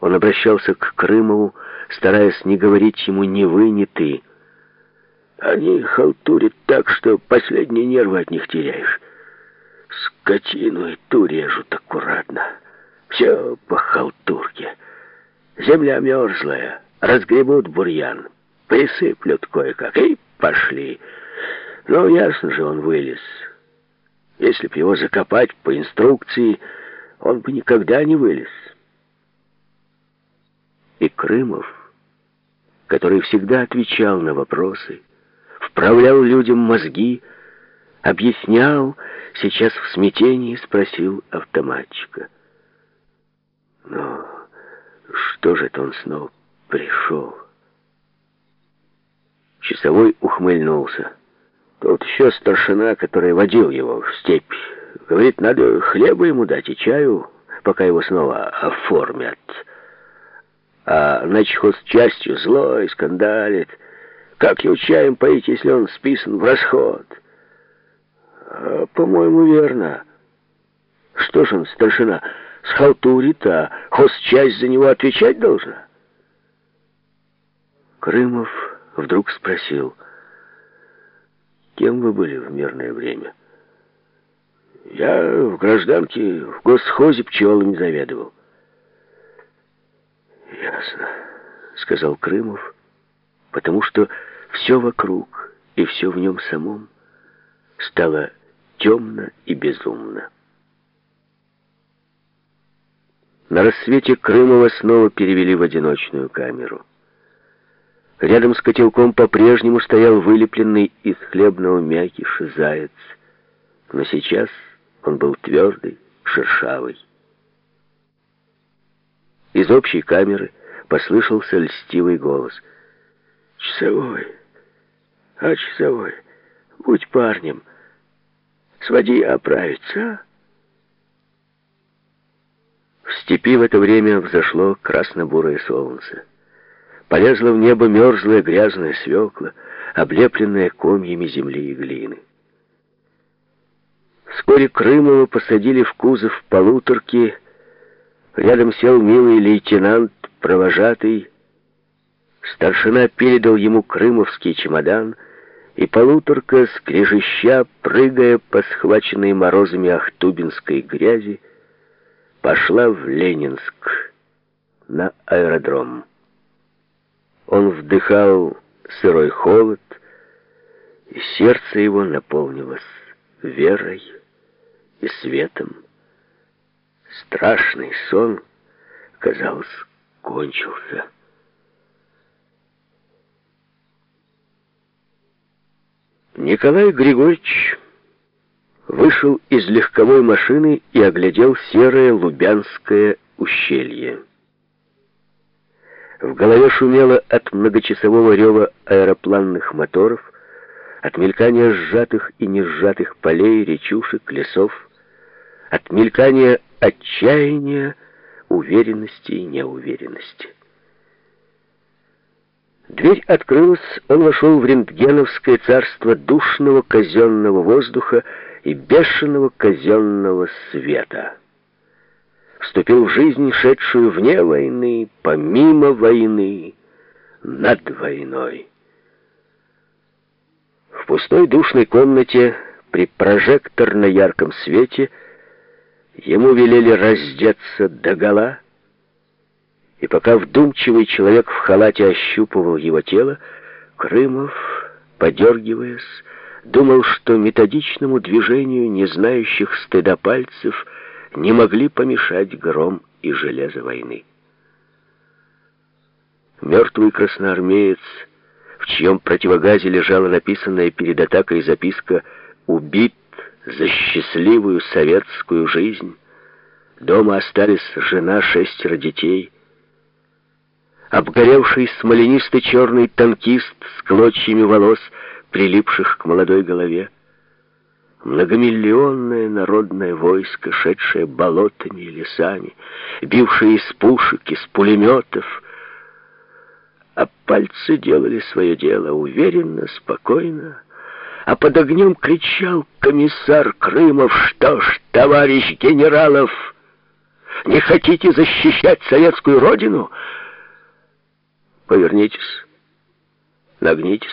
Он обращался к Крымову, стараясь не говорить ему ни вы, ни ты. Они халтурят так, что последние нервы от них теряешь. Скотину и ту режут аккуратно. Все по халтурке. Земля мерзлая, разгребут бурьян, присыплют кое-как и пошли. Ну, ясно же, он вылез. Если б его закопать по инструкции, он бы никогда не вылез. И Крымов, который всегда отвечал на вопросы, вправлял людям мозги, объяснял, сейчас в смятении спросил автоматчика. Но что же это он снова пришел? Часовой ухмыльнулся. Тут еще старшина, который водил его в степь. Говорит, надо хлеба ему дать и чаю, пока его снова оформят. А начхоз частью злой, скандалит. Как его чаем поить, если он списан в расход? А, по-моему, верно. Что ж он, старшина, схалтурит, а хозчасть за него отвечать должна? Крымов вдруг спросил, кем вы были в мирное время? Я в гражданке в госхозе пчелами заведовал. Ясно, сказал Крымов, потому что все вокруг и все в нем самом стало темно и безумно. На рассвете Крымова снова перевели в одиночную камеру. Рядом с котелком по-прежнему стоял вылепленный из хлебного мякиша заяц, но сейчас он был твердый, шершавый. Из общей камеры послышался льстивый голос. «Часовой, а часовой, будь парнем, своди оправиться, а?» В степи в это время взошло красно-бурое солнце. Полезла в небо мерзлая грязная свекла, облепленная комьями земли и глины. Вскоре Крымова посадили в кузов полуторки. Рядом сел милый лейтенант, провожатый. Старшина передал ему крымовский чемодан, и полуторка, скрежеща, прыгая по схваченной морозами ахтубинской грязи, пошла в Ленинск на аэродром. Он вдыхал сырой холод, и сердце его наполнилось верой и светом. Страшный сон, казалось, кончился. Николай Григорьевич вышел из легковой машины и оглядел серое Лубянское ущелье. В голове шумело от многочасового рева аэропланных моторов, от мелькания сжатых и не сжатых полей, речушек, лесов, от мелькания отчаяния, уверенности и неуверенности. Дверь открылась, он вошел в рентгеновское царство душного казенного воздуха и бешеного казенного света вступил в жизнь, шедшую вне войны, помимо войны, над войной. В пустой душной комнате при прожекторно-ярком свете ему велели раздеться догола, и пока вдумчивый человек в халате ощупывал его тело, Крымов, подергиваясь, думал, что методичному движению не знающих стыда пальцев — не могли помешать гром и железо войны. Мертвый красноармеец, в чьем противогазе лежала написанная перед атакой записка «Убит за счастливую советскую жизнь», дома остались жена, шестеро детей, обгоревший смоленистый черный танкист с клочьями волос, прилипших к молодой голове, Многомиллионное народное войско, шедшее болотами и лесами, бившее из пушек, из пулеметов. А пальцы делали свое дело уверенно, спокойно а под огнем кричал комиссар Крымов, что ж, товарищ генералов, не хотите защищать советскую родину? Повернитесь, нагнитесь.